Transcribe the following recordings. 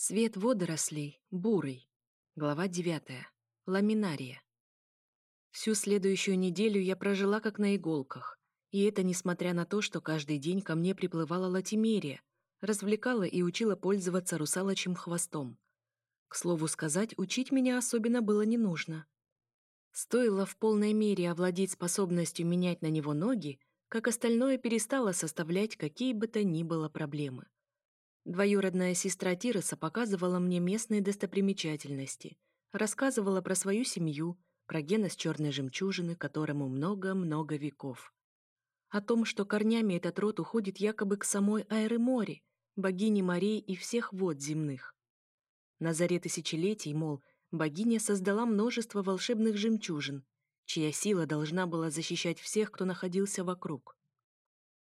Свет водорослей бурый. Глава 9. Ламинария. Всю следующую неделю я прожила как на иголках. И это несмотря на то, что каждый день ко мне приплывала Латимерия, развлекала и учила пользоваться русалочьим хвостом. К слову сказать, учить меня особенно было не нужно. Стоило в полной мере овладеть способностью менять на него ноги, как остальное перестало составлять какие бы то ни было проблемы. Двоюродная сестра Тироса показывала мне местные достопримечательности, рассказывала про свою семью, про гена с черной жемчужины, которому много-много веков. О том, что корнями этот род уходит якобы к самой Аэреморе, богине морей и всех вод земных. На заре тысячелетий, мол, богиня создала множество волшебных жемчужин, чья сила должна была защищать всех, кто находился вокруг.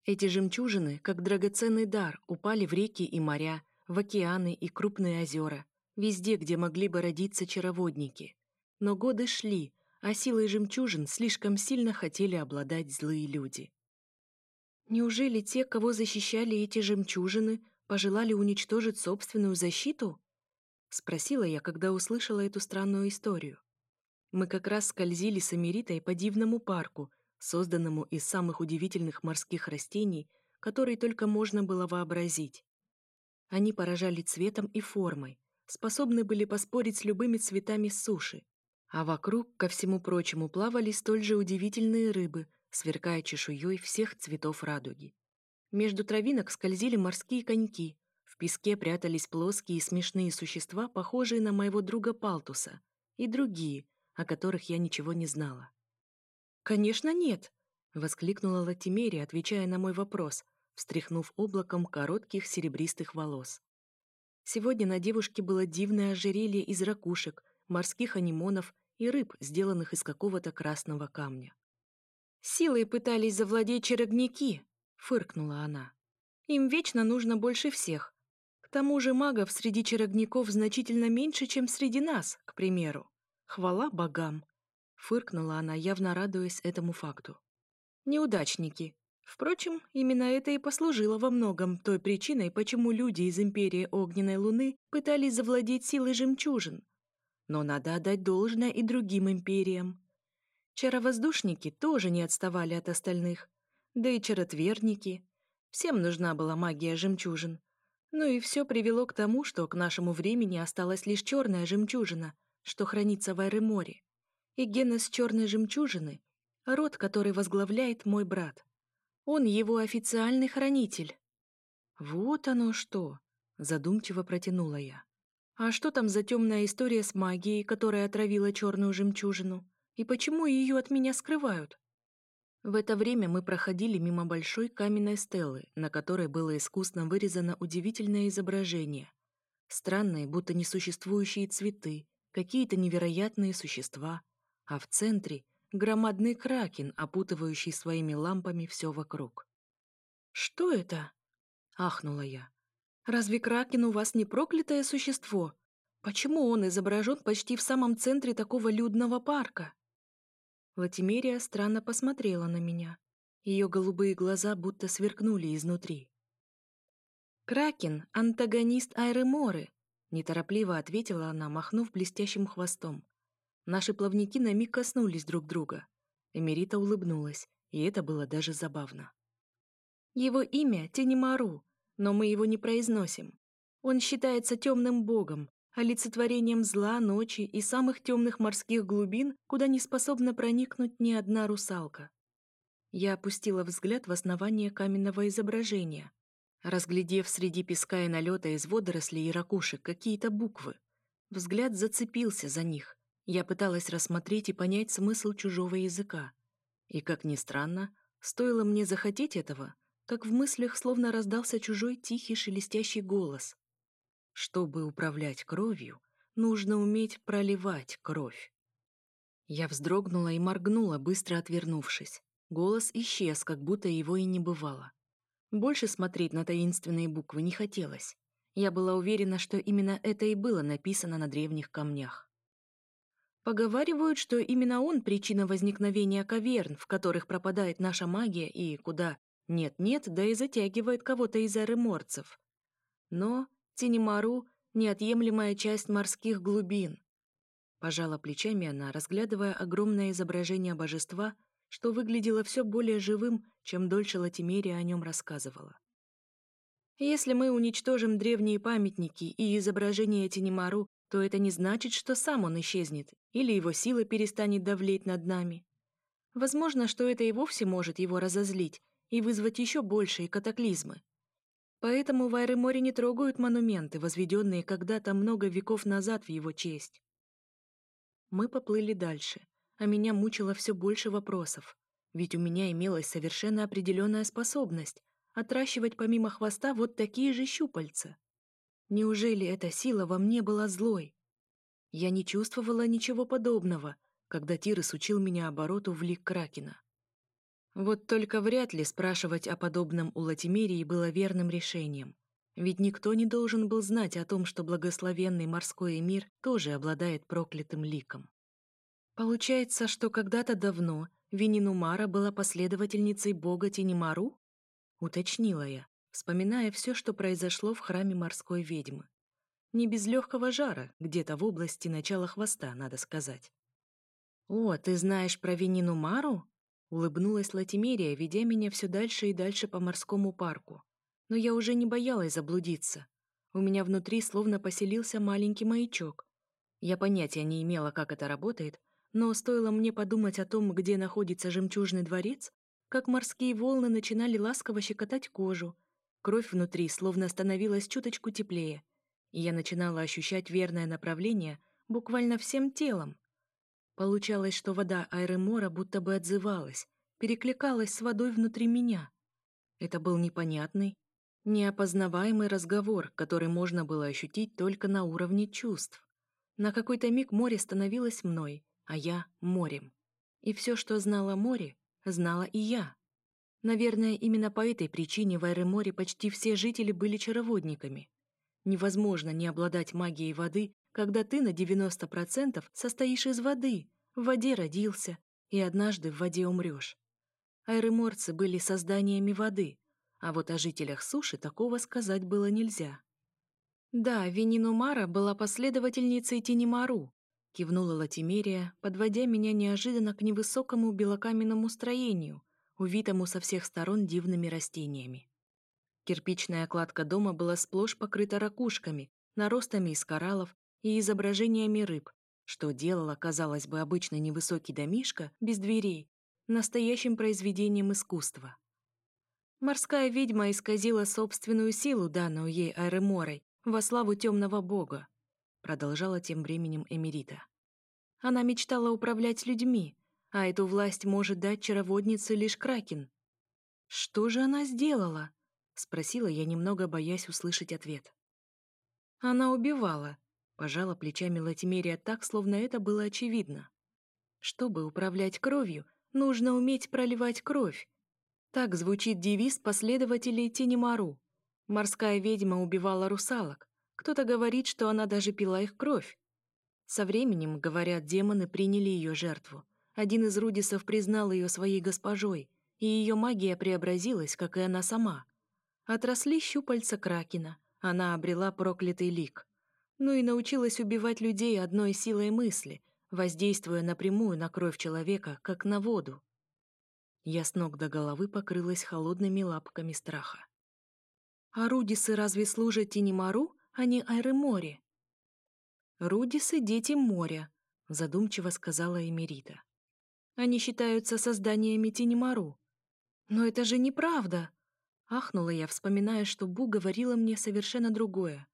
Эти жемчужины, как драгоценный дар, упали в реки и моря, в океаны и крупные озера, везде, где могли бы родиться чароводники. Но годы шли, а силой жемчужин слишком сильно хотели обладать злые люди. Неужели те, кого защищали эти жемчужины, пожелали уничтожить собственную защиту? Спросила я, когда услышала эту странную историю. Мы как раз скользили с Эмеритой по дивному парку, созданному из самых удивительных морских растений, которые только можно было вообразить. Они поражали цветом и формой, способны были поспорить с любыми цветами суши, а вокруг, ко всему прочему, плавали столь же удивительные рыбы, сверкая чешуей всех цветов радуги. Между травинок скользили морские коньки, в песке прятались плоские и смешные существа, похожие на моего друга Палтуса, и другие, о которых я ничего не знала. «Конечно нет!» — воскликнула Латимерия, отвечая на мой вопрос, встряхнув облаком коротких серебристых волос. Сегодня на девушке было дивное ожерелье из ракушек, морских анимонов и рыб, сделанных из какого-то красного камня. «Силой пытались завладеть черогники!» — фыркнула она. «Им вечно нужно больше всех. К тому же магов среди черогников значительно меньше, чем среди нас, к примеру. Хвала богам!» Фыркнула она, явно радуясь этому факту. Неудачники. Впрочем, именно это и послужило во многом той причиной, почему люди из Империи Огненной Луны пытались завладеть силой жемчужин. Но надо отдать должное и другим империям. Чаровоздушники тоже не отставали от остальных. Да и чаротверники. Всем нужна была магия жемчужин. Ну и все привело к тому, что к нашему времени осталась лишь черная жемчужина, что хранится в Айреморе и генез черной жемчужины — род, который возглавляет мой брат. Он его официальный хранитель. Вот оно что, задумчиво протянула я. А что там за темная история с магией, которая отравила черную жемчужину? И почему ее от меня скрывают? В это время мы проходили мимо большой каменной стелы, на которой было искусно вырезано удивительное изображение. Странные, будто несуществующие цветы, какие-то невероятные существа — а в центре — громадный кракен, опутывающий своими лампами все вокруг. «Что это?» — ахнула я. «Разве кракен у вас не проклятое существо? Почему он изображен почти в самом центре такого людного парка?» Латимерия странно посмотрела на меня. Ее голубые глаза будто сверкнули изнутри. «Кракен — антагонист Айреморы», — неторопливо ответила она, махнув блестящим хвостом. Наши плавники на миг коснулись друг друга. Эмерита улыбнулась, и это было даже забавно. Его имя Тенемару, но мы его не произносим. Он считается темным богом, олицетворением зла, ночи и самых темных морских глубин, куда не способна проникнуть ни одна русалка. Я опустила взгляд в основание каменного изображения, разглядев среди песка и налета из водорослей и ракушек какие-то буквы. Взгляд зацепился за них. Я пыталась рассмотреть и понять смысл чужого языка. И, как ни странно, стоило мне захотеть этого, как в мыслях словно раздался чужой тихий шелестящий голос. Чтобы управлять кровью, нужно уметь проливать кровь. Я вздрогнула и моргнула, быстро отвернувшись. Голос исчез, как будто его и не бывало. Больше смотреть на таинственные буквы не хотелось. Я была уверена, что именно это и было написано на древних камнях. Поговаривают, что именно он причина возникновения каверн, в которых пропадает наша магия и куда нет-нет, да и затягивает кого-то из эреморцев. Но Тинемару неотъемлемая часть морских глубин. Пожала плечами она, разглядывая огромное изображение божества, что выглядело все более живым, чем дольше Латимерия о нем рассказывала. Если мы уничтожим древние памятники и изображения Тенемару, то это не значит, что сам он исчезнет, или его сила перестанет давлеть над нами. Возможно, что это и вовсе может его разозлить и вызвать еще большие катаклизмы. Поэтому в Айреморе не трогают монументы, возведенные когда-то много веков назад в его честь. Мы поплыли дальше, а меня мучило все больше вопросов, ведь у меня имелась совершенно определенная способность отращивать помимо хвоста вот такие же щупальца. Неужели эта сила во мне была злой? Я не чувствовала ничего подобного, когда Тирес учил меня обороту в лик Кракена. Вот только вряд ли спрашивать о подобном у Латимерии было верным решением. Ведь никто не должен был знать о том, что благословенный морской мир тоже обладает проклятым ликом. Получается, что когда-то давно Вининумара была последовательницей бога Тинемару? Уточнила я, вспоминая все, что произошло в храме морской ведьмы. Не без легкого жара, где-то в области начала хвоста, надо сказать. «О, ты знаешь про Винину Мару?» Улыбнулась Латимерия, ведя меня все дальше и дальше по морскому парку. Но я уже не боялась заблудиться. У меня внутри словно поселился маленький маячок. Я понятия не имела, как это работает, но стоило мне подумать о том, где находится жемчужный дворец, как морские волны начинали ласково щекотать кожу. Кровь внутри словно становилась чуточку теплее, и я начинала ощущать верное направление буквально всем телом. Получалось, что вода Айремора будто бы отзывалась, перекликалась с водой внутри меня. Это был непонятный, неопознаваемый разговор, который можно было ощутить только на уровне чувств. На какой-то миг море становилось мной, а я — морем. И все, что знала море, знала и я. Наверное, именно по этой причине в Айреморе почти все жители были чароводниками. Невозможно не обладать магией воды, когда ты на 90% состоишь из воды, в воде родился и однажды в воде умрешь. Айреморцы были созданиями воды, а вот о жителях суши такого сказать было нельзя. Да, Вининумара была последовательницей Тинемару, кивнула Латимерия, подводя меня неожиданно к невысокому белокаменному строению, увитому со всех сторон дивными растениями. Кирпичная кладка дома была сплошь покрыта ракушками, наростами из кораллов и изображениями рыб, что делало, казалось бы, обычный невысокий домишко без дверей настоящим произведением искусства. Морская ведьма исказила собственную силу, данную ей Аэреморой, во славу темного бога продолжала тем временем Эмерита. Она мечтала управлять людьми, а эту власть может дать чароводнице лишь Кракен. Что же она сделала? спросила я, немного боясь услышать ответ. Она убивала, пожала плечами Латимерия так, словно это было очевидно. Чтобы управлять кровью, нужно уметь проливать кровь. Так звучит девиз последователей Тенемару. Морская ведьма убивала русалок, кто-то говорит, что она даже пила их кровь. Со временем, говорят, демоны приняли ее жертву. Один из Рудисов признал ее своей госпожой, и ее магия преобразилась, как и она сама. Отросли щупальца Кракена, она обрела проклятый лик. Ну и научилась убивать людей одной силой мысли, воздействуя напрямую на кровь человека, как на воду. Я с ног до головы покрылась холодными лапками страха. А Рудисы разве служат Тинемару? а не Айреморе. «Рудисы — дети моря», — задумчиво сказала Эмерита. «Они считаются созданиями Тинемару». «Но это же неправда!» — ахнула я, вспоминая, что Бу говорила мне совершенно другое.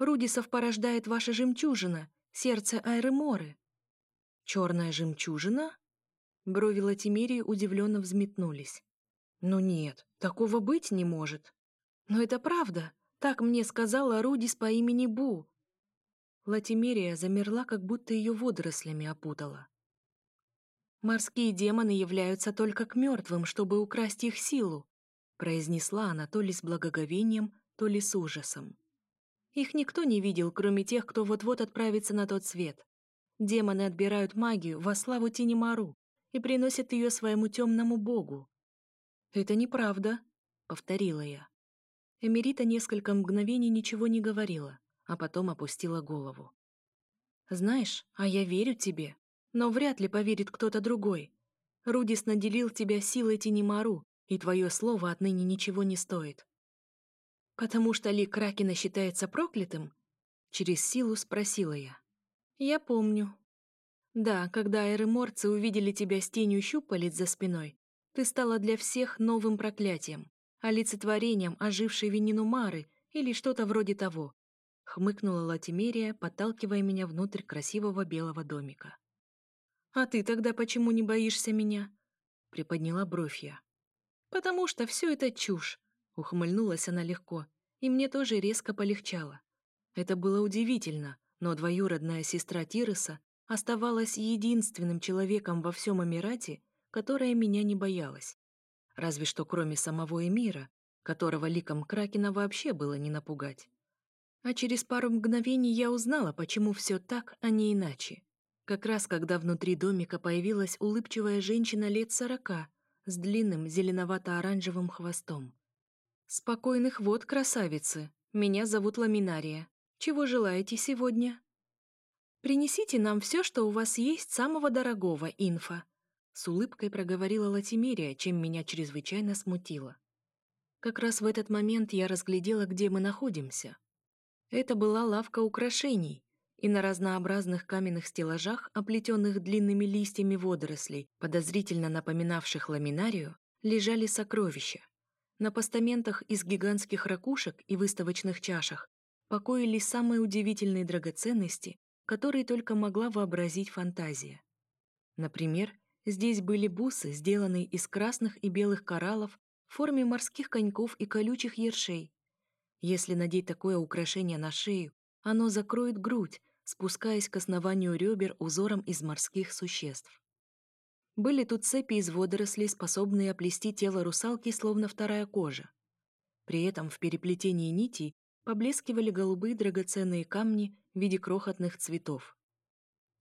«Рудисов порождает ваша жемчужина, сердце Айреморы». «Черная жемчужина?» Брови Латимерии удивленно взметнулись. «Ну нет, такого быть не может». «Но это правда. Так мне сказала Рудис по имени Бу. Латимерия замерла, как будто ее водорослями опутала. «Морские демоны являются только к мертвым, чтобы украсть их силу», произнесла она то ли с благоговением, то ли с ужасом. Их никто не видел, кроме тех, кто вот-вот отправится на тот свет. Демоны отбирают магию во славу Тинемару и приносят ее своему темному богу. «Это неправда», — повторила я. Эмерита несколько мгновений ничего не говорила, а потом опустила голову. «Знаешь, а я верю тебе, но вряд ли поверит кто-то другой. Рудис наделил тебя силой Тинемару, и твое слово отныне ничего не стоит». «Потому что Ли Кракена считается проклятым?» Через силу спросила я. «Я помню». «Да, когда аэроморцы увидели тебя с тенью щупалец за спиной, ты стала для всех новым проклятием, олицетворением ожившей Венину Мары или что-то вроде того», — хмыкнула Латимерия, подталкивая меня внутрь красивого белого домика. «А ты тогда почему не боишься меня?» — приподняла бровь я. «Потому что все это чушь», — ухмыльнулась она легко, и мне тоже резко полегчало. Это было удивительно, но двоюродная сестра Тироса оставалась единственным человеком во всем Эмирате, которая меня не боялась. Разве что кроме самого Эмира, которого ликом Кракена вообще было не напугать. А через пару мгновений я узнала, почему все так, а не иначе. Как раз когда внутри домика появилась улыбчивая женщина лет сорока с длинным зеленовато-оранжевым хвостом. «Спокойных вод, красавицы! Меня зовут Ламинария. Чего желаете сегодня?» «Принесите нам все, что у вас есть самого дорогого, инфа», с улыбкой проговорила Латимерия, чем меня чрезвычайно смутило. Как раз в этот момент я разглядела, где мы находимся. Это была лавка украшений, и на разнообразных каменных стеллажах, оплетенных длинными листьями водорослей, подозрительно напоминавших ламинарию, лежали сокровища. На постаментах из гигантских ракушек и выставочных чашах покоились самые удивительные драгоценности, которые только могла вообразить фантазия. Например, Здесь были бусы, сделанные из красных и белых кораллов в форме морских коньков и колючих ершей. Если надеть такое украшение на шею, оно закроет грудь, спускаясь к основанию ребер узором из морских существ. Были тут цепи из водорослей, способные оплести тело русалки, словно вторая кожа. При этом в переплетении нитей поблескивали голубые драгоценные камни в виде крохотных цветов.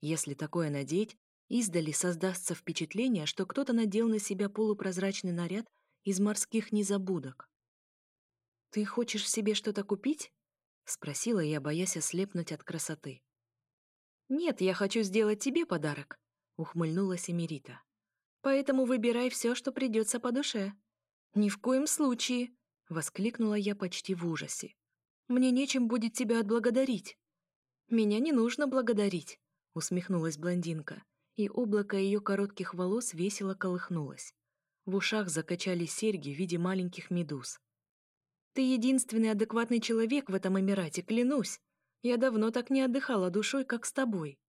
Если такое надеть, Издали создастся впечатление, что кто-то надел на себя полупрозрачный наряд из морских незабудок. «Ты хочешь себе что-то купить?» — спросила я, боясь ослепнуть от красоты. «Нет, я хочу сделать тебе подарок», — ухмыльнулась Эмирита. «Поэтому выбирай все, что придется по душе». «Ни в коем случае!» — воскликнула я почти в ужасе. «Мне нечем будет тебя отблагодарить». «Меня не нужно благодарить», — усмехнулась блондинка и облако ее коротких волос весело колыхнулось. В ушах закачались серьги в виде маленьких медуз. «Ты единственный адекватный человек в этом Эмирате, клянусь! Я давно так не отдыхала душой, как с тобой!»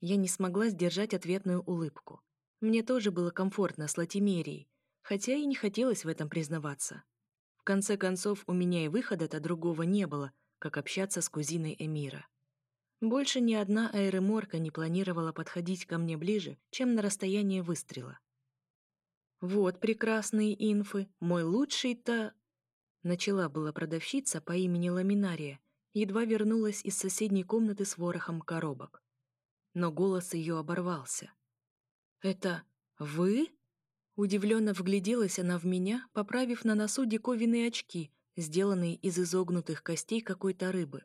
Я не смогла сдержать ответную улыбку. Мне тоже было комфортно с Латимерией, хотя и не хотелось в этом признаваться. В конце концов, у меня и выхода-то другого не было, как общаться с кузиной Эмира. Больше ни одна аэроморка не планировала подходить ко мне ближе, чем на расстояние выстрела. «Вот прекрасные инфы, мой лучший-то...» Начала была продавщица по имени Ламинария, едва вернулась из соседней комнаты с ворохом коробок. Но голос ее оборвался. «Это вы?» Удивленно вгляделась она в меня, поправив на носу диковинные очки, сделанные из изогнутых костей какой-то рыбы.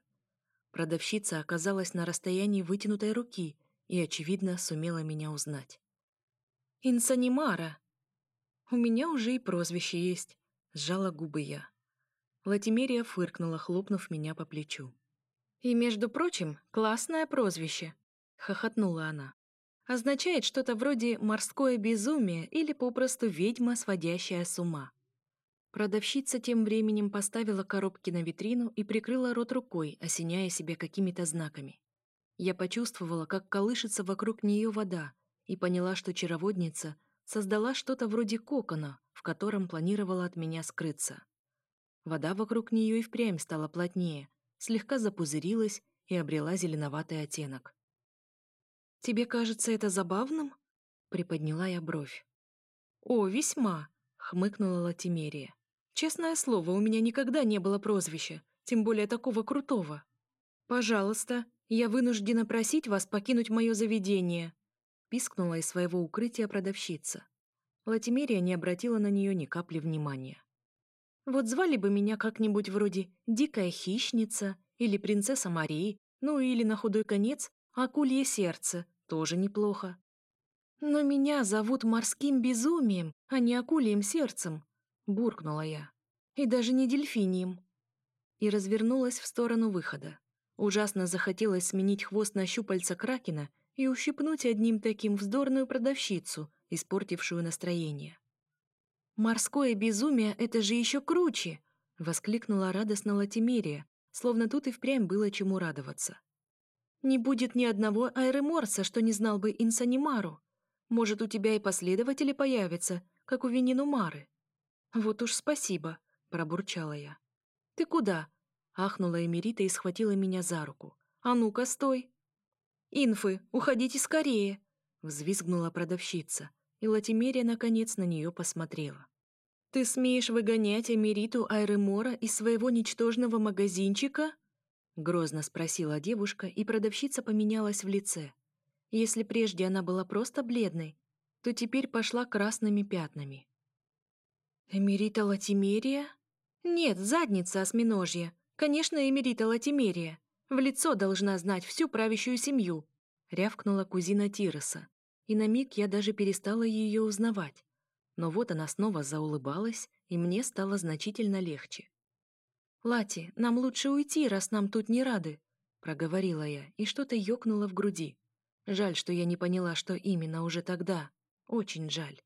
Продавщица оказалась на расстоянии вытянутой руки и, очевидно, сумела меня узнать. «Инсанимара!» «У меня уже и прозвище есть», — сжала губы я. Латимерия фыркнула, хлопнув меня по плечу. «И, между прочим, классное прозвище», — хохотнула она. «Означает что-то вроде «морское безумие» или попросту «ведьма, сводящая с ума». Продавщица тем временем поставила коробки на витрину и прикрыла рот рукой, осеняя себя какими-то знаками. Я почувствовала, как колышется вокруг нее вода, и поняла, что чароводница создала что-то вроде кокона, в котором планировала от меня скрыться. Вода вокруг нее и впрямь стала плотнее, слегка запузырилась и обрела зеленоватый оттенок. «Тебе кажется это забавным?» — приподняла я бровь. «О, весьма!» — хмыкнула Латимерия. Честное слово, у меня никогда не было прозвища, тем более такого крутого. Пожалуйста, я вынуждена просить вас покинуть мое заведение, пискнула из своего укрытия продавщица. Латимерия не обратила на нее ни капли внимания. Вот звали бы меня как-нибудь вроде «дикая хищница» или принцесса Марии, ну или на худой конец акулье сердце, тоже неплохо. Но меня зовут морским безумием, а не акульем сердцем, буркнула я. И даже не дельфинием. И развернулась в сторону выхода. Ужасно захотелось сменить хвост на щупальца кракена и ущипнуть одним таким вздорную продавщицу, испортившую настроение. «Морское безумие — это же еще круче!» — воскликнула радостно Латимерия, словно тут и впрямь было чему радоваться. «Не будет ни одного аэроморса, что не знал бы Инсанимару. Может, у тебя и последователи появятся, как у Венинумары». «Вот уж спасибо», — пробурчала я. «Ты куда?» — ахнула Эмерита и схватила меня за руку. «А ну-ка, стой!» «Инфы, уходите скорее!» — взвизгнула продавщица, и Латимерия наконец на нее посмотрела. «Ты смеешь выгонять Эмериту Айремора из своего ничтожного магазинчика?» Грозно спросила девушка, и продавщица поменялась в лице. Если прежде она была просто бледной, то теперь пошла красными пятнами. «Эмерита Латимерия?» «Нет, задница осьминожья. Конечно, Эмерита Латимерия. В лицо должна знать всю правящую семью», — рявкнула кузина Тироса. И на миг я даже перестала ее узнавать. Но вот она снова заулыбалась, и мне стало значительно легче. «Лати, нам лучше уйти, раз нам тут не рады», — проговорила я, и что-то ёкнуло в груди. Жаль, что я не поняла, что именно уже тогда. Очень жаль.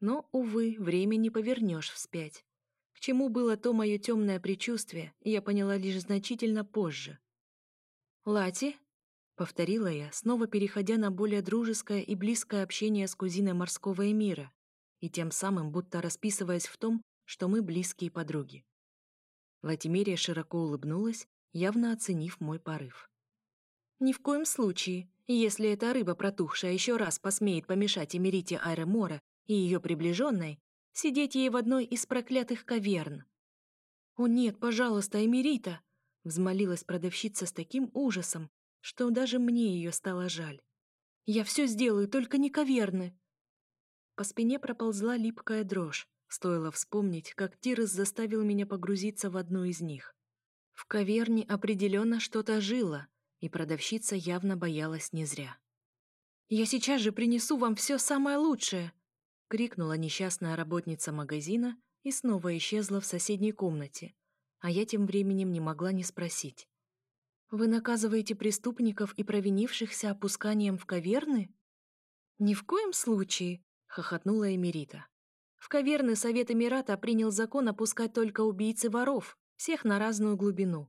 Но, увы, время не повернешь вспять. К чему было то мое темное предчувствие, я поняла лишь значительно позже. «Лати?» — повторила я, снова переходя на более дружеское и близкое общение с кузиной морского эмира, и тем самым будто расписываясь в том, что мы близкие подруги. Латимерия широко улыбнулась, явно оценив мой порыв. «Ни в коем случае. Если эта рыба протухшая еще раз посмеет помешать Эмерите Айремора и ее приближенной, сидеть ей в одной из проклятых каверн». «О нет, пожалуйста, Эмерита!» — взмолилась продавщица с таким ужасом, что даже мне ее стало жаль. «Я все сделаю, только не каверны!» По спине проползла липкая дрожь, стоило вспомнить, как Тирос заставил меня погрузиться в одну из них. В каверне определенно что-то жило, и продавщица явно боялась не зря. «Я сейчас же принесу вам все самое лучшее!» — крикнула несчастная работница магазина и снова исчезла в соседней комнате, а я тем временем не могла не спросить. «Вы наказываете преступников и провинившихся опусканием в каверны?» «Ни в коем случае!» хохотнула Эмирита. В каверны Совет Эмирата принял закон опускать только убийцы воров, всех на разную глубину.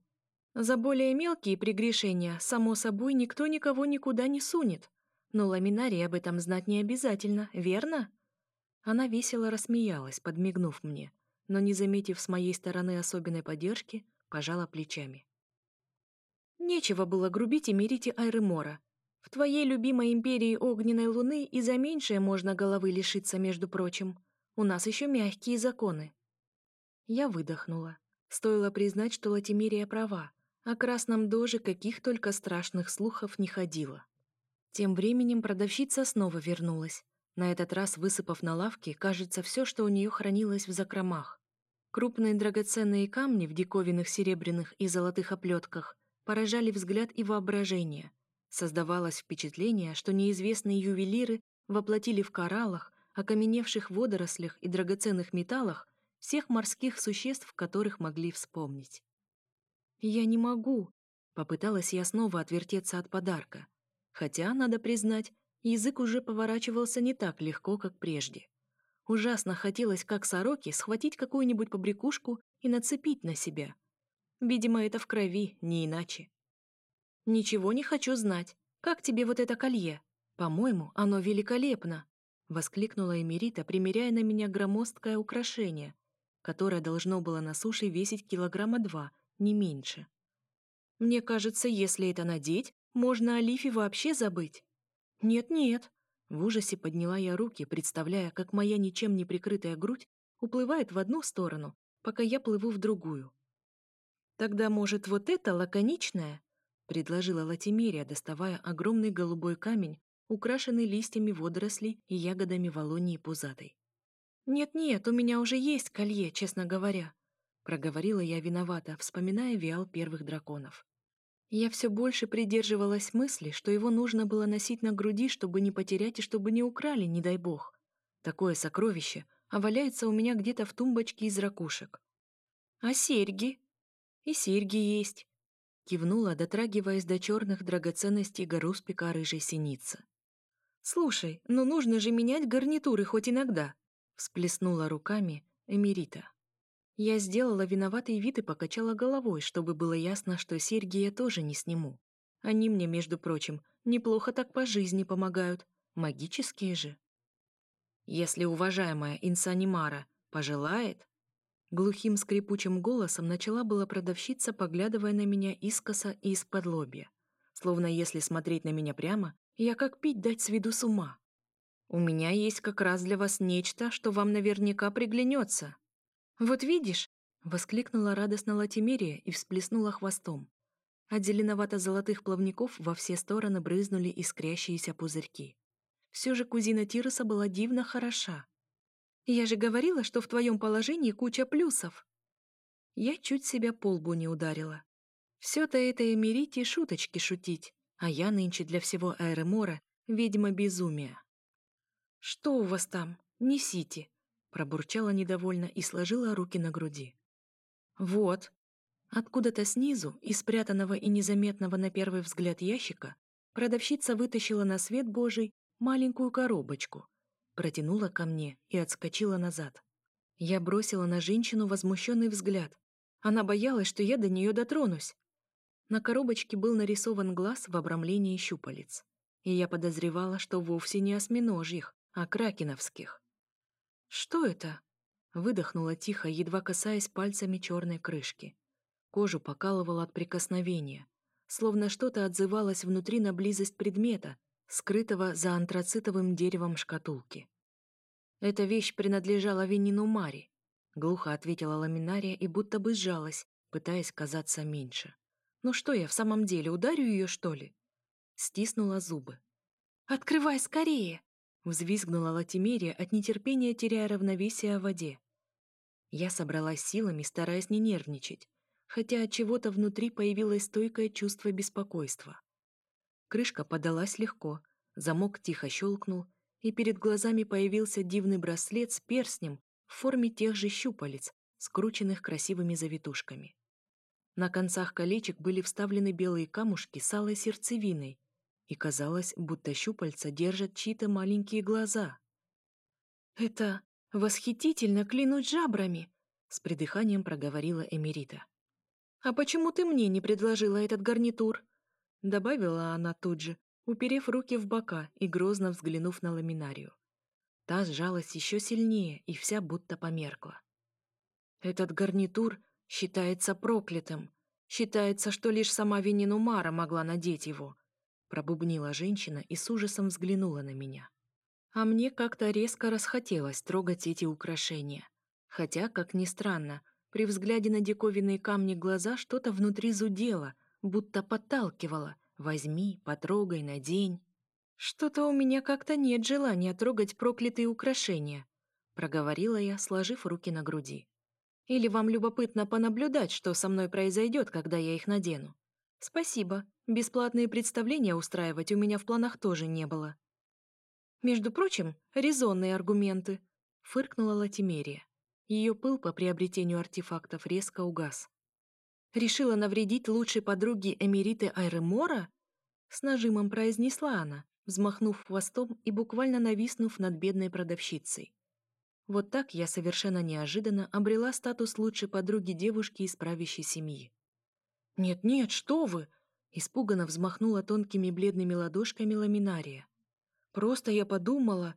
За более мелкие прегрешения, само собой, никто никого никуда не сунет. Но ламинарии об этом знать не обязательно, верно? Она весело рассмеялась, подмигнув мне, но, не заметив с моей стороны особенной поддержки, пожала плечами. Нечего было грубить Эмирите Айремора. В твоей любимой империи огненной луны и за меньшее можно головы лишиться, между прочим. У нас еще мягкие законы. Я выдохнула. Стоило признать, что Латимерия права. О красном доже каких только страшных слухов не ходило. Тем временем продавщица снова вернулась, на этот раз высыпав на лавке, кажется, все, что у нее хранилось в закромах. Крупные драгоценные камни в диковинных серебряных и золотых оплетках поражали взгляд и воображение, Создавалось впечатление, что неизвестные ювелиры воплотили в кораллах, окаменевших водорослях и драгоценных металлах всех морских существ, которых могли вспомнить. «Я не могу», — попыталась я снова отвертеться от подарка. Хотя, надо признать, язык уже поворачивался не так легко, как прежде. Ужасно хотелось, как сороки, схватить какую-нибудь побрякушку и нацепить на себя. Видимо, это в крови, не иначе. «Ничего не хочу знать. Как тебе вот это колье? По-моему, оно великолепно!» — воскликнула Эмирита, примеряя на меня громоздкое украшение, которое должно было на суше весить килограмма два, не меньше. «Мне кажется, если это надеть, можно о лифе вообще забыть». «Нет-нет», — в ужасе подняла я руки, представляя, как моя ничем не прикрытая грудь уплывает в одну сторону, пока я плыву в другую. «Тогда, может, вот это лаконичное?» предложила Латимерия, доставая огромный голубой камень, украшенный листьями водорослей и ягодами волонии пузатой. «Нет-нет, у меня уже есть колье, честно говоря», проговорила я виновата, вспоминая виал первых драконов. Я все больше придерживалась мысли, что его нужно было носить на груди, чтобы не потерять и чтобы не украли, не дай бог. Такое сокровище, а валяется у меня где-то в тумбочке из ракушек. А серьги? И серьги есть. Кивнула, дотрагиваясь до черных драгоценностей горуспика рыжей синицы. «Слушай, ну нужно же менять гарнитуры хоть иногда!» Всплеснула руками Эмирита. Я сделала виноватый вид и покачала головой, чтобы было ясно, что серьги я тоже не сниму. Они мне, между прочим, неплохо так по жизни помогают. Магические же. Если уважаемая Инсанимара пожелает... Глухим скрипучим голосом начала была продавщица, поглядывая на меня искоса и из-под лобья. Словно если смотреть на меня прямо, я как пить дать с виду с ума. У меня есть как раз для вас нечто, что вам наверняка приглянется. Вот видишь, воскликнула радостно Латимерия и всплеснула хвостом. От зеленовато-золотых плавников во все стороны брызнули искрящиеся пузырьки. Все же кузина Тироса была дивно хороша. «Я же говорила, что в твоем положении куча плюсов!» Я чуть себя по лбу не ударила. Все-то это Эмерите шуточки шутить, а я нынче для всего Аэромора ведьма безумия. «Что у вас там? Несите!» пробурчала недовольно и сложила руки на груди. «Вот!» Откуда-то снизу, из спрятанного и незаметного на первый взгляд ящика, продавщица вытащила на свет Божий маленькую коробочку, протянула ко мне и отскочила назад. Я бросила на женщину возмущенный взгляд. Она боялась, что я до нее дотронусь. На коробочке был нарисован глаз в обрамлении щупалец. И я подозревала, что вовсе не осьминожьих, а кракеновских. «Что это?» Выдохнула тихо, едва касаясь пальцами черной крышки. Кожу покалывало от прикосновения, словно что-то отзывалось внутри на близость предмета, скрытого за антрацитовым деревом шкатулки. «Эта вещь принадлежала Винину Мари», — глухо ответила ламинария и будто бы сжалась, пытаясь казаться меньше. «Ну что я, в самом деле, ударю ее, что ли?» Стиснула зубы. «Открывай скорее!» — взвизгнула Латимерия от нетерпения, теряя равновесие в воде. Я собралась силами, стараясь не нервничать, хотя от чего-то внутри появилось стойкое чувство беспокойства. Крышка подалась легко, замок тихо щелкнул, и перед глазами появился дивный браслет с перстнем в форме тех же щупалец, скрученных красивыми завитушками. На концах колечек были вставлены белые камушки с алой сердцевиной, и казалось, будто щупальца держат чьи-то маленькие глаза. «Это восхитительно клянуть жабрами!» — с придыханием проговорила Эмерита. «А почему ты мне не предложила этот гарнитур?» Добавила она тут же, уперев руки в бока и грозно взглянув на ламинарию. Та сжалась еще сильнее и вся будто померкла. «Этот гарнитур считается проклятым. Считается, что лишь сама Венинумара могла надеть его», пробубнила женщина и с ужасом взглянула на меня. А мне как-то резко расхотелось трогать эти украшения. Хотя, как ни странно, при взгляде на диковинные камни глаза что-то внутри зудело, будто подталкивала. Возьми, потрогай, надень. Что-то у меня как-то нет желания трогать проклятые украшения, проговорила я, сложив руки на груди. Или вам любопытно понаблюдать, что со мной произойдет, когда я их надену? Спасибо. Бесплатные представления устраивать у меня в планах тоже не было. Между прочим, резонные аргументы, фыркнула Латимерия. Ее пыл по приобретению артефактов резко угас. Решила навредить лучшей подруге Эмериты Айремора? С нажимом произнесла она, взмахнув хвостом и буквально нависнув над бедной продавщицей. Вот так я совершенно неожиданно обрела статус лучшей подруги девушки из правящей семьи. «Нет-нет, что вы!» — испуганно взмахнула тонкими бледными ладошками ламинария. «Просто я подумала...»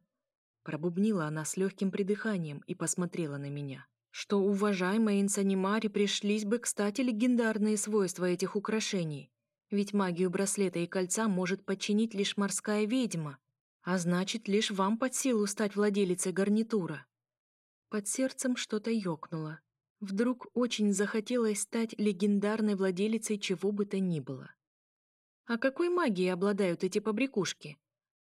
Пробубнила она с легким придыханием и посмотрела на меня что уважаемой Инсанимаре пришлись бы, кстати, легендарные свойства этих украшений. Ведь магию браслета и кольца может подчинить лишь морская ведьма, а значит, лишь вам под силу стать владелицей гарнитура. Под сердцем что-то ёкнуло. Вдруг очень захотелось стать легендарной владелицей чего бы то ни было. «А какой магией обладают эти побрякушки?»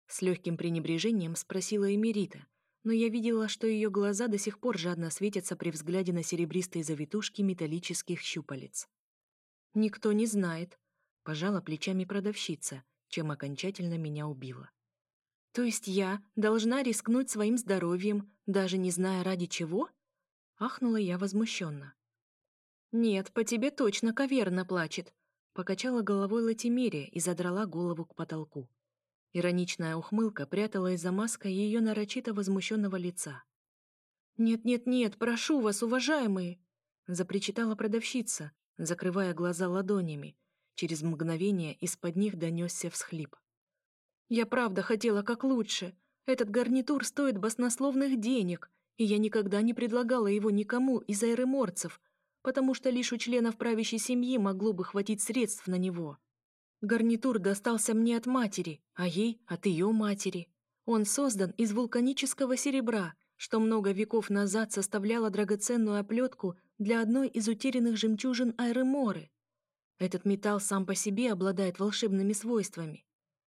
С легким пренебрежением спросила Эмирита, но я видела, что ее глаза до сих пор жадно светятся при взгляде на серебристые завитушки металлических щупалец. «Никто не знает», — пожала плечами продавщица, чем окончательно меня убила. «То есть я должна рискнуть своим здоровьем, даже не зная ради чего?» — ахнула я возмущенно. «Нет, по тебе точно каверна плачет», — покачала головой Латимерия и задрала голову к потолку. Ироничная ухмылка пряталась за маской ее нарочито возмущенного лица. «Нет-нет-нет, прошу вас, уважаемые!» — запричитала продавщица, закрывая глаза ладонями. Через мгновение из-под них донесся всхлип. «Я правда хотела как лучше. Этот гарнитур стоит баснословных денег, и я никогда не предлагала его никому из аэроморцев, потому что лишь у членов правящей семьи могло бы хватить средств на него. Гарнитур достался мне от матери, а ей — от ее матери. Он создан из вулканического серебра, что много веков назад составляло драгоценную оплетку для одной из утерянных жемчужин Айреморы. Этот металл сам по себе обладает волшебными свойствами.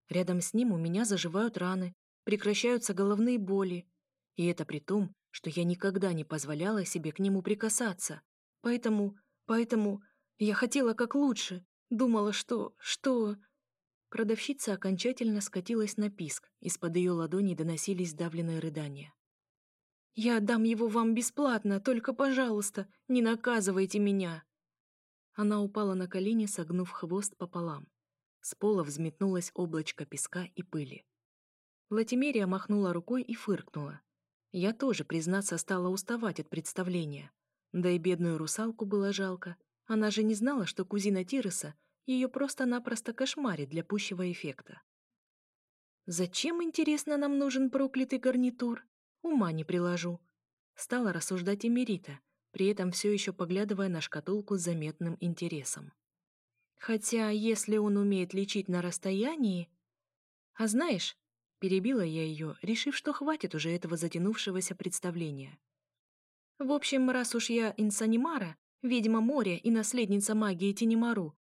Рядом с ним у меня заживают раны, прекращаются головные боли. И это при том, что я никогда не позволяла себе к нему прикасаться. Поэтому, поэтому я хотела как лучше, Думала, что... что...» Продавщица окончательно скатилась на писк, из-под ее ладони доносились давленные рыдания. «Я отдам его вам бесплатно, только, пожалуйста, не наказывайте меня!» Она упала на колени, согнув хвост пополам. С пола взметнулось облачко песка и пыли. Латимерия махнула рукой и фыркнула. Я тоже, признаться, стала уставать от представления. Да и бедную русалку было жалко. Она же не знала, что кузина Тироса ее просто-напросто кошмарит для пущего эффекта. «Зачем, интересно, нам нужен проклятый гарнитур? Ума не приложу», — стала рассуждать Эмерита, при этом все еще поглядывая на шкатулку с заметным интересом. «Хотя, если он умеет лечить на расстоянии...» «А знаешь...» — перебила я ее, решив, что хватит уже этого затянувшегося представления. «В общем, раз уж я инсанимара, ведьма моря и наследница магии Тенемару,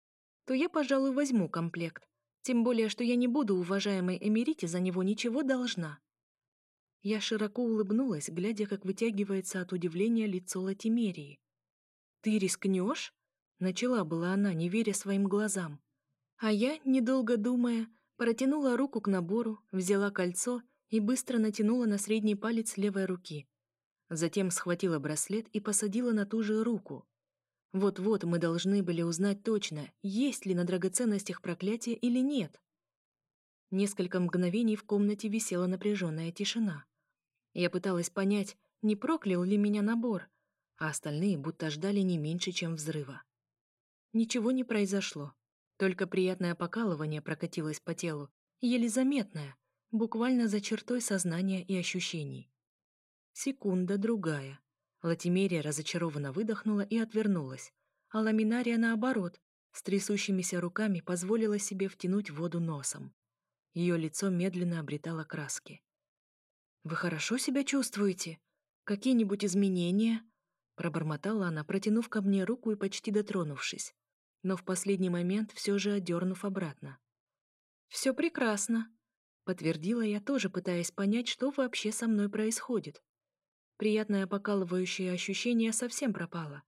то я, пожалуй, возьму комплект. Тем более, что я не буду уважаемой Эмерите за него ничего должна. Я широко улыбнулась, глядя, как вытягивается от удивления лицо Латимерии. «Ты рискнешь?» — начала была она, не веря своим глазам. А я, недолго думая, протянула руку к набору, взяла кольцо и быстро натянула на средний палец левой руки. Затем схватила браслет и посадила на ту же руку. Вот-вот мы должны были узнать точно, есть ли на драгоценностях проклятие или нет. Несколько мгновений в комнате висела напряженная тишина. Я пыталась понять, не проклял ли меня набор, а остальные будто ждали не меньше, чем взрыва. Ничего не произошло. Только приятное покалывание прокатилось по телу, еле заметное, буквально за чертой сознания и ощущений. Секунда, другая. Латимерия разочарованно выдохнула и отвернулась, а Ламинария, наоборот, с трясущимися руками позволила себе втянуть воду носом. Ее лицо медленно обретало краски. «Вы хорошо себя чувствуете? Какие-нибудь изменения?» Пробормотала она, протянув ко мне руку и почти дотронувшись, но в последний момент все же отдернув обратно. «Все прекрасно», — подтвердила я тоже, пытаясь понять, что вообще со мной происходит. Приятное покалывающее ощущение совсем пропало.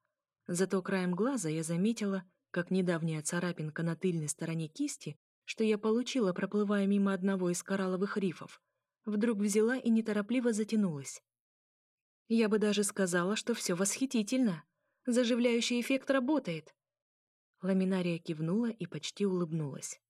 Зато краем глаза я заметила, как недавняя царапинка на тыльной стороне кисти, что я получила, проплывая мимо одного из коралловых рифов, вдруг взяла и неторопливо затянулась. Я бы даже сказала, что все восхитительно. Заживляющий эффект работает. Ламинария кивнула и почти улыбнулась.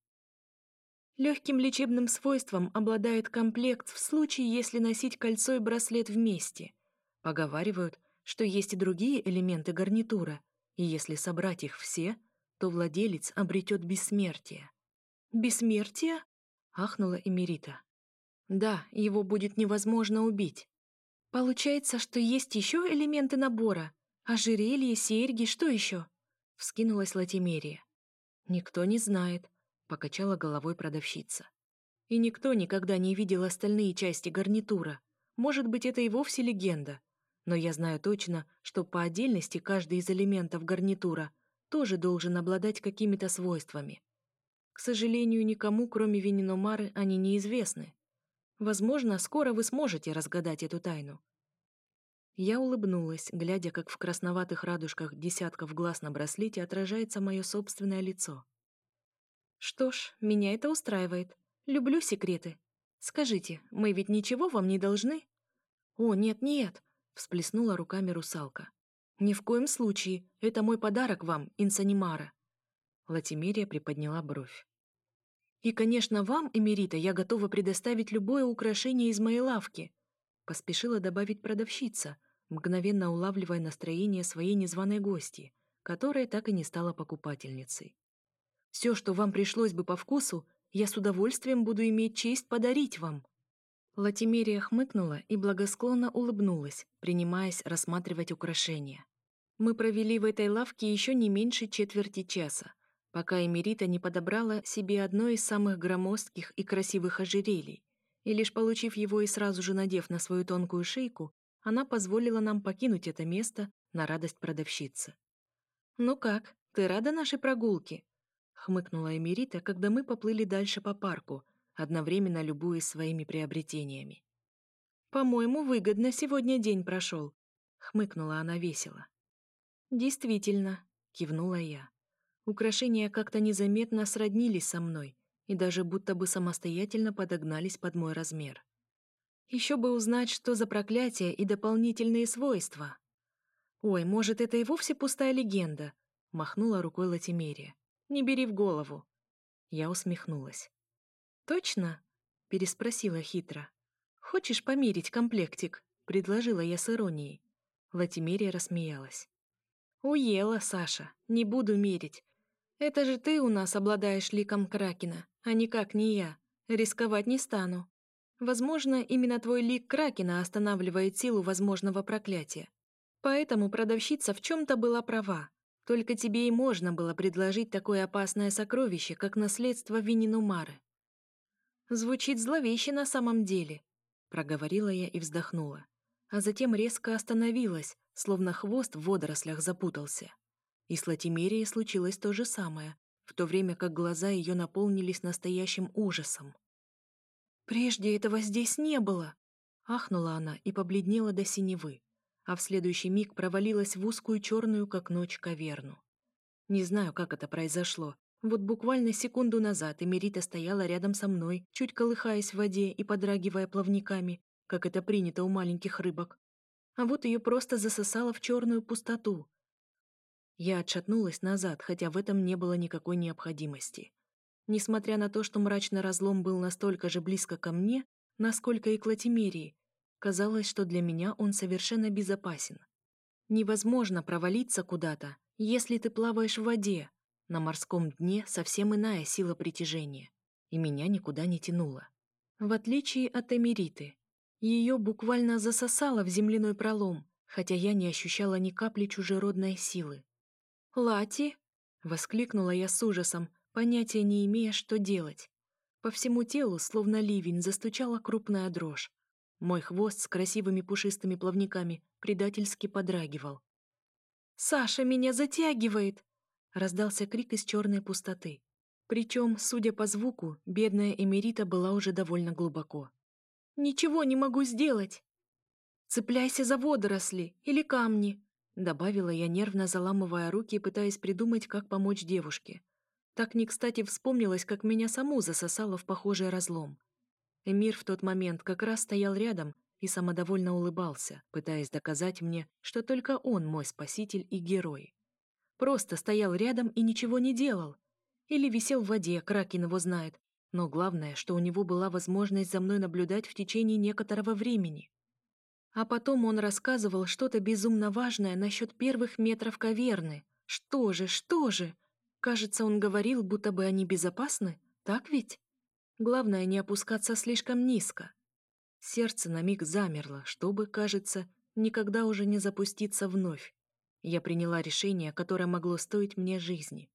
Легким лечебным свойством обладает комплект в случае, если носить кольцо и браслет вместе — Поговаривают, что есть и другие элементы гарнитура, и если собрать их все, то владелец обретет бессмертие. «Бессмертие?» — ахнула Эмерита. «Да, его будет невозможно убить. Получается, что есть еще элементы набора? Ожерелье, серьги, что еще?» — вскинулась Латимерия. «Никто не знает», — покачала головой продавщица. «И никто никогда не видел остальные части гарнитура. Может быть, это и вовсе легенда, но я знаю точно, что по отдельности каждый из элементов гарнитура тоже должен обладать какими-то свойствами. К сожалению, никому, кроме Вениномары, они неизвестны. Возможно, скоро вы сможете разгадать эту тайну. Я улыбнулась, глядя, как в красноватых радужках десятков глаз на браслете отражается мое собственное лицо. Что ж, меня это устраивает. Люблю секреты. Скажите, мы ведь ничего вам не должны? О, нет-нет, всплеснула руками русалка. Ни в коем случае, это мой подарок вам, Инсанимара. Латимерия приподняла бровь. И, конечно, вам, Эмерита, я готова предоставить любое украшение из моей лавки, поспешила добавить продавщица, мгновенно улавливая настроение своей незваной гости, которая так и не стала покупательницей. Все, что вам пришлось бы по вкусу, я с удовольствием буду иметь честь подарить вам». Латимерия хмыкнула и благосклонно улыбнулась, принимаясь рассматривать украшения. Мы провели в этой лавке еще не меньше четверти часа, пока Эмерита не подобрала себе одно из самых громоздких и красивых ожерелий, и лишь получив его и сразу же надев на свою тонкую шейку, она позволила нам покинуть это место на радость продавщицы. «Ну как, ты рада нашей прогулке?» хмыкнула Эмирита, когда мы поплыли дальше по парку, одновременно любуясь своими приобретениями. «По-моему, выгодно сегодня день прошел», — хмыкнула она весело. «Действительно», — кивнула я. Украшения как-то незаметно сроднились со мной и даже будто бы самостоятельно подогнались под мой размер. Еще бы узнать, что за проклятие и дополнительные свойства. «Ой, может, это и вовсе пустая легенда», — махнула рукой Латимерия. Не бери в голову». Я усмехнулась. «Точно?» — переспросила хитро. «Хочешь померить комплектик?» — предложила я с иронией. Латимерия рассмеялась. «Уела, Саша, не буду мерить. Это же ты у нас обладаешь ликом Кракена, а никак не я. Рисковать не стану. Возможно, именно твой лик Кракена останавливает силу возможного проклятия. Поэтому продавщица в чем-то была права. Только тебе и можно было предложить такое опасное сокровище, как наследство Вининумары. Звучит зловеще на самом деле, проговорила я и вздохнула, а затем резко остановилась, словно хвост в водорослях запутался. И с Латимерией случилось то же самое, в то время как глаза ее наполнились настоящим ужасом. «Прежде этого здесь не было!» — ахнула она и побледнела до синевы а в следующий миг провалилась в узкую черную, как ночь, каверну. Не знаю, как это произошло. Вот буквально секунду назад Эмерита стояла рядом со мной, чуть колыхаясь в воде и подрагивая плавниками, как это принято у маленьких рыбок. А вот ее просто засосало в черную пустоту. Я отшатнулась назад, хотя в этом не было никакой необходимости. Несмотря на то, что мрачный разлом был настолько же близко ко мне, насколько и к Латимерии, Казалось, что для меня он совершенно безопасен. Невозможно провалиться куда-то, если ты плаваешь в воде. На морском дне совсем иная сила притяжения, и меня никуда не тянуло. В отличие от Эмериты, ее буквально засосало в земляной пролом, хотя я не ощущала ни капли чужеродной силы. «Лати!» — воскликнула я с ужасом, понятия не имея, что делать. По всему телу, словно ливень, застучала крупная дрожь. Мой хвост с красивыми пушистыми плавниками предательски подрагивал. «Саша меня затягивает!» — раздался крик из черной пустоты. Причем, судя по звуку, бедная Эмерита была уже довольно глубоко. «Ничего не могу сделать!» «Цепляйся за водоросли или камни!» — добавила я, нервно заламывая руки пытаясь придумать, как помочь девушке. Так не кстати вспомнилось, как меня саму засосало в похожий разлом. Эмир в тот момент как раз стоял рядом и самодовольно улыбался, пытаясь доказать мне, что только он мой спаситель и герой. Просто стоял рядом и ничего не делал. Или висел в воде, Кракен его знает. Но главное, что у него была возможность за мной наблюдать в течение некоторого времени. А потом он рассказывал что-то безумно важное насчет первых метров каверны. Что же, что же? Кажется, он говорил, будто бы они безопасны, так ведь? Главное не опускаться слишком низко. Сердце на миг замерло, чтобы, кажется, никогда уже не запуститься вновь. Я приняла решение, которое могло стоить мне жизни.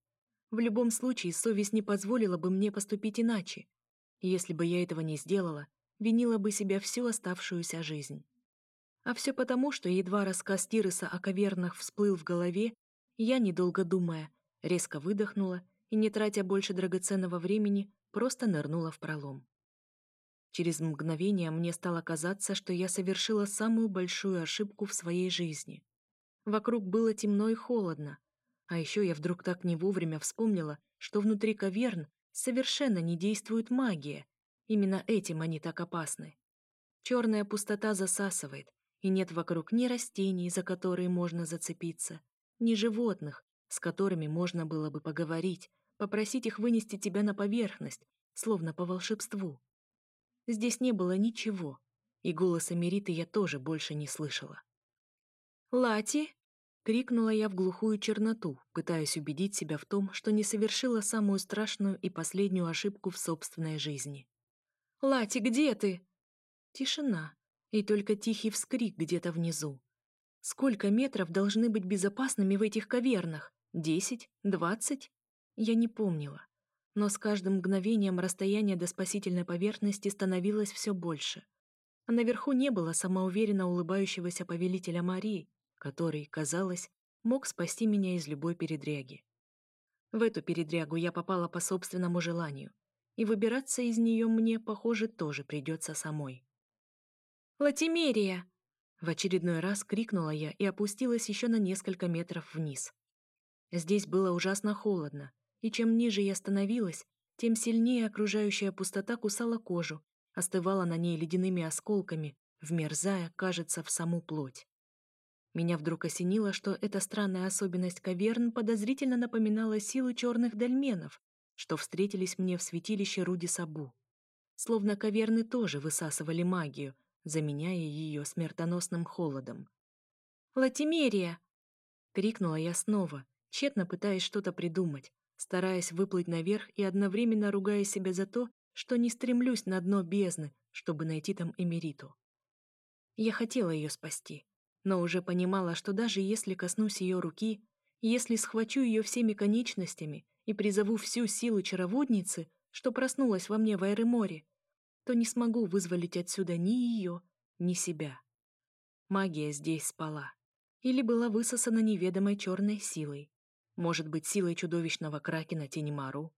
В любом случае, совесть не позволила бы мне поступить иначе. Если бы я этого не сделала, винила бы себя всю оставшуюся жизнь. А все потому, что едва рассказ Тиреса о кавернах всплыл в голове, я, недолго думая, резко выдохнула и, не тратя больше драгоценного времени, просто нырнула в пролом. Через мгновение мне стало казаться, что я совершила самую большую ошибку в своей жизни. Вокруг было темно и холодно, а еще я вдруг так не вовремя вспомнила, что внутри каверн совершенно не действует магия. Именно этим они так опасны. Черная пустота засасывает, и нет вокруг ни растений, за которые можно зацепиться, ни животных, с которыми можно было бы поговорить, попросить их вынести тебя на поверхность, словно по волшебству. Здесь не было ничего, и голоса Мериты я тоже больше не слышала. «Лати!» — крикнула я в глухую черноту, пытаясь убедить себя в том, что не совершила самую страшную и последнюю ошибку в собственной жизни. «Лати, где ты?» Тишина, и только тихий вскрик где-то внизу. Сколько метров должны быть безопасными в этих кавернах? Десять? Двадцать? Я не помнила но с каждым мгновением расстояние до спасительной поверхности становилось все больше. А наверху не было самоуверенно улыбающегося повелителя Марии, который, казалось, мог спасти меня из любой передряги. В эту передрягу я попала по собственному желанию, и выбираться из нее мне, похоже, тоже придется самой. «Латимерия!» В очередной раз крикнула я и опустилась еще на несколько метров вниз. Здесь было ужасно холодно, и чем ниже я становилась, тем сильнее окружающая пустота кусала кожу, остывала на ней ледяными осколками, вмерзая, кажется, в саму плоть. Меня вдруг осенило, что эта странная особенность каверн подозрительно напоминала силы черных дольменов, что встретились мне в святилище Руди Сабу. Словно каверны тоже высасывали магию, заменяя ее смертоносным холодом. «Латимерия!» — крикнула я снова, тщетно пытаясь что-то придумать, стараясь выплыть наверх и одновременно ругая себя за то, что не стремлюсь на дно бездны, чтобы найти там Эмериту. Я хотела ее спасти, но уже понимала, что даже если коснусь ее руки, если схвачу ее всеми конечностями и призову всю силу чароводницы, что проснулась во мне в Айреморе, то не смогу вызволить отсюда ни ее, ни себя. Магия здесь спала или была высосана неведомой черной силой, может быть, силой чудовищного кракена Тенемару?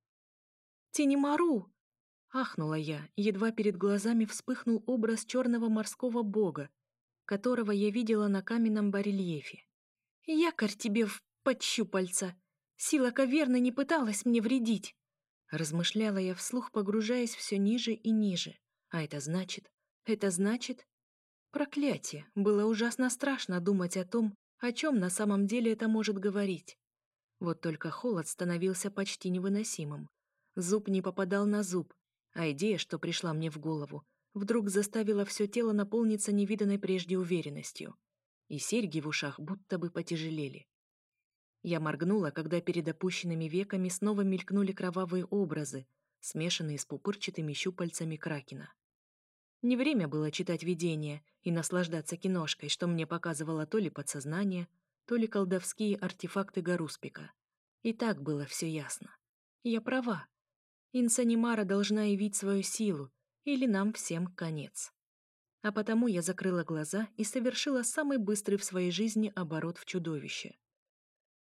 «Тенемару!» — ахнула я, едва перед глазами вспыхнул образ черного морского бога, которого я видела на каменном барельефе. «Якорь тебе в подщупальца! Сила каверны не пыталась мне вредить!» Размышляла я вслух, погружаясь все ниже и ниже. А это значит... Это значит... Проклятие! Было ужасно страшно думать о том, о чем на самом деле это может говорить. Вот только холод становился почти невыносимым. Зуб не попадал на зуб, а идея, что пришла мне в голову, вдруг заставила все тело наполниться невиданной прежде уверенностью. И серьги в ушах будто бы потяжелели. Я моргнула, когда перед опущенными веками снова мелькнули кровавые образы, смешанные с пупырчатыми щупальцами кракена. Не время было читать видения и наслаждаться киношкой, что мне показывало то ли подсознание, то ли колдовские артефакты Гаруспика. И так было все ясно. Я права. Инсанимара должна явить свою силу, или нам всем конец. А потому я закрыла глаза и совершила самый быстрый в своей жизни оборот в чудовище.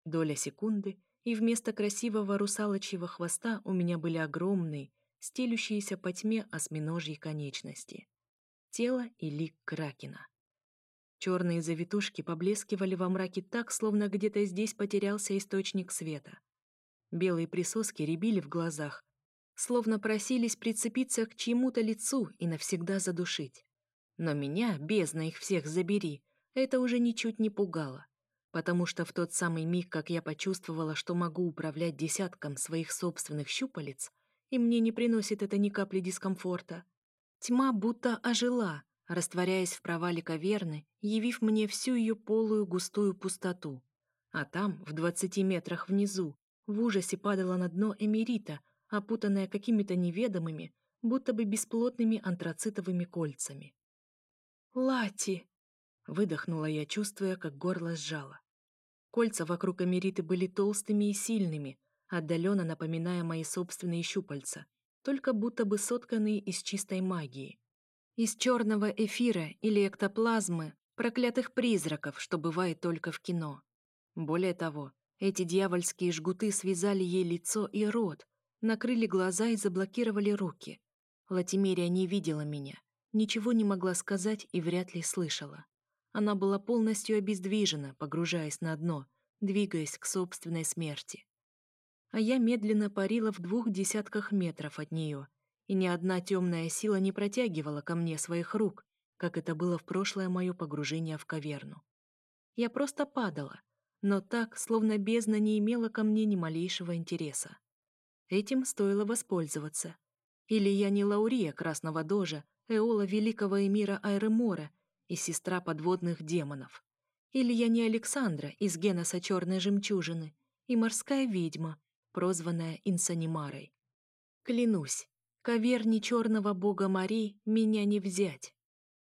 Доля секунды, и вместо красивого русалочьего хвоста у меня были огромные, стелющиеся по тьме осьминожьи конечности. Тело и лик Кракена. Черные завитушки поблескивали во мраке так, словно где-то здесь потерялся источник света. Белые присоски рябили в глазах, словно просились прицепиться к чьему-то лицу и навсегда задушить. Но меня, бездна их всех забери, это уже ничуть не пугало, потому что в тот самый миг, как я почувствовала, что могу управлять десятком своих собственных щупалец, и мне не приносит это ни капли дискомфорта, тьма будто ожила, растворяясь в провале каверны, явив мне всю ее полую густую пустоту. А там, в двадцати метрах внизу, в ужасе падала на дно эмерита, опутанная какими-то неведомыми, будто бы бесплотными антрацитовыми кольцами. «Лати!» — выдохнула я, чувствуя, как горло сжало. Кольца вокруг эмериты были толстыми и сильными, отдаленно напоминая мои собственные щупальца, только будто бы сотканные из чистой магии. Из черного эфира или эктоплазмы, проклятых призраков, что бывает только в кино. Более того, эти дьявольские жгуты связали ей лицо и рот, накрыли глаза и заблокировали руки. Латимерия не видела меня, ничего не могла сказать и вряд ли слышала. Она была полностью обездвижена, погружаясь на дно, двигаясь к собственной смерти. А я медленно парила в двух десятках метров от нее, и ни одна темная сила не протягивала ко мне своих рук, как это было в прошлое мое погружение в каверну. Я просто падала, но так, словно бездна не имела ко мне ни малейшего интереса. Этим стоило воспользоваться. Или я не Лаурия Красного Дожа, Эола Великого Эмира Айремора и сестра подводных демонов. Или я не Александра из Геноса Черной Жемчужины и морская ведьма, прозванная Инсанимарой. Клянусь, каверни черного бога Мари меня не взять.